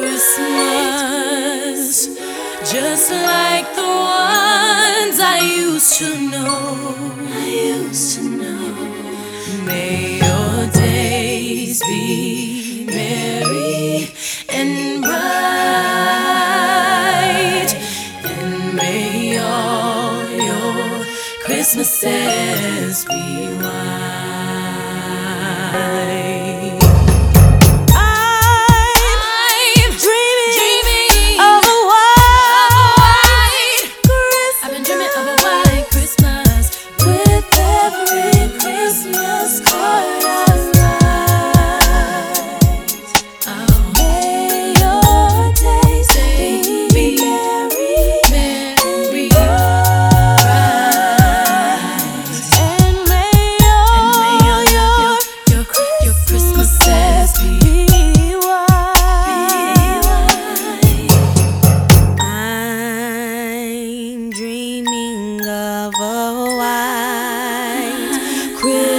Christmas, just like the ones I used to know. I used to know. May your days be merry and bright, and may all your Christmases be white.